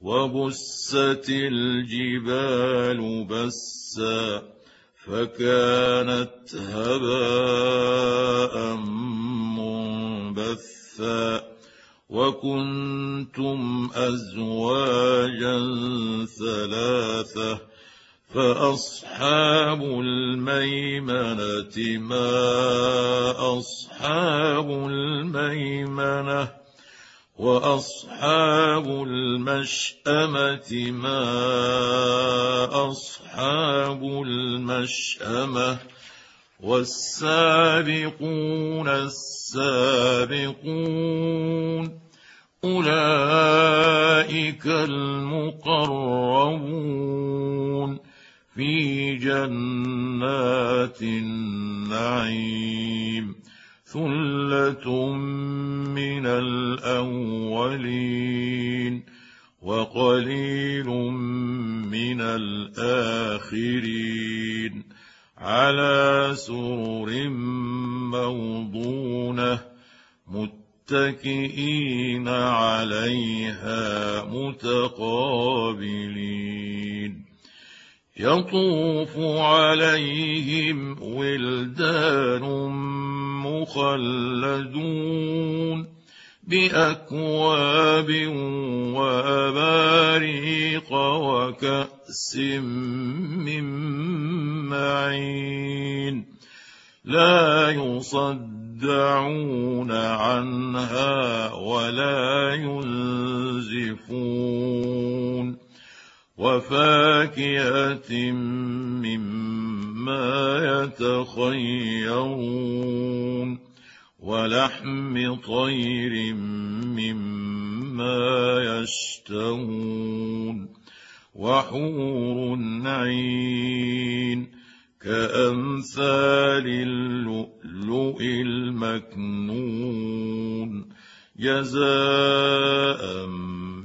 وبست الجبال بسا فكانت هباء منبثا وكنتم أزواجا ثلاثة فأصحاب الميمنة ما أصحاب وأصحاب المشأمة ما أصحاب المشأمة والسابقون السابقون أولئك المقربون في جنات النعيم ثله من الاولين وقليل من الاخرين على سرر موضونه متكئين عليها متقابلين يطوف عليهم ولدان مخلدون بأكواب وأباريق وكأس من معين لا يصدعون عنها ولا وفاكهة مما يتخيرون ولحم طير مما يشتهون وحور عين كأمثال اللؤلؤ المكنون جزاء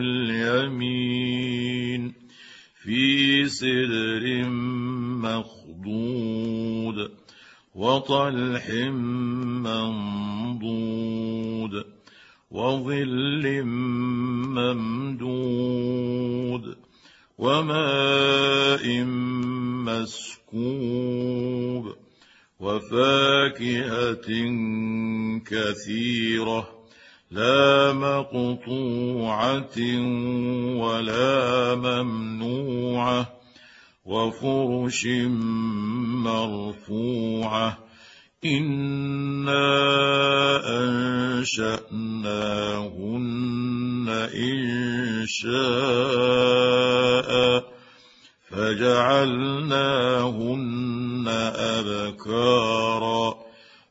اليمين في سدر مخضود وطلح منضود وظل ممدود وماء مسكوب وفاكهة كثيرة لا مقطوعة ولا ممنوعة وفرش مرفوعة إنا أنشأناهن انشاء فجعلناهن أبكارا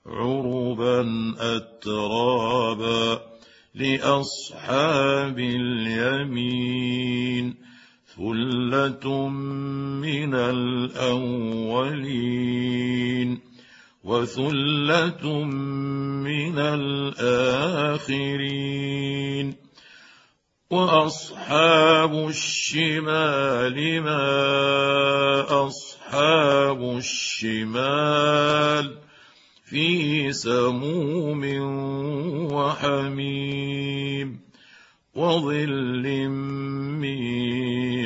عربا أترابا لأصحاب اليمين ثلة من الأولين وثلة من الآخرين وأصحاب الشمال ما أصحاب الشمال في سموم وحميم وظل من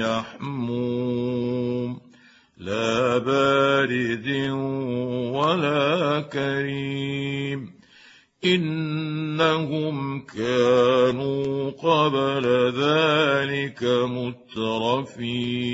يحموم لا بارد ولا كريم إنهم كانوا قبل ذلك مترفين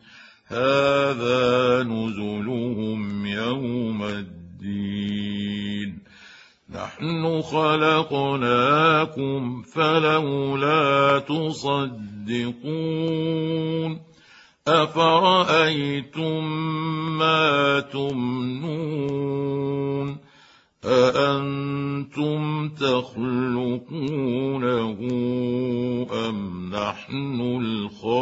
هذا نزلهم يوم الدين. نحن خلقناكم فلولا تصدقون. أفرأيتم ما تمنون؟ أأنتم تخلقونه أم نحن الخالقون؟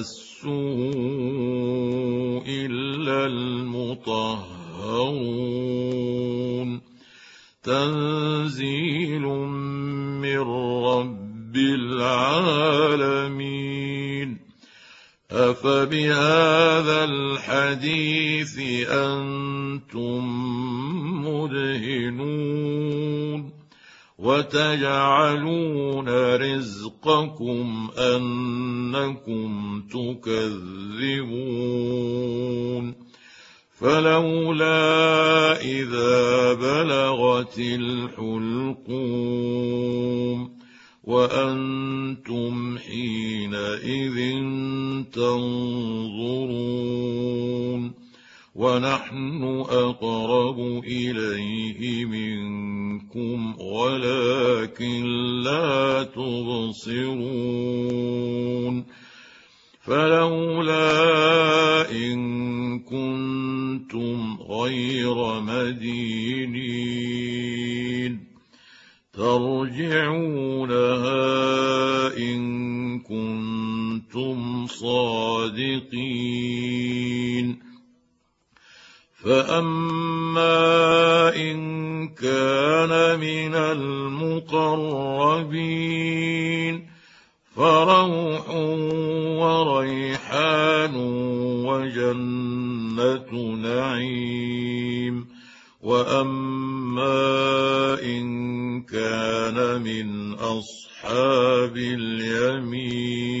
يمسه إلا المطهرون. تنزيل من رب العالمين. أفبهذا الحديث أنتم مدهنون. وتجعلون رزقكم أنكم تكذبون. فلولا إذا بلغت الحلقوم وأنتم حينئذ تنظرون. ونحن أقرب إليه منكم ولكن لا تبصرون. فلولا إن كنتم غير مدينين. ترجعونها إن كنتم صادقين. فاما ان كان من المقربين فروح وريحان وجنه نعيم واما ان كان من اصحاب اليمين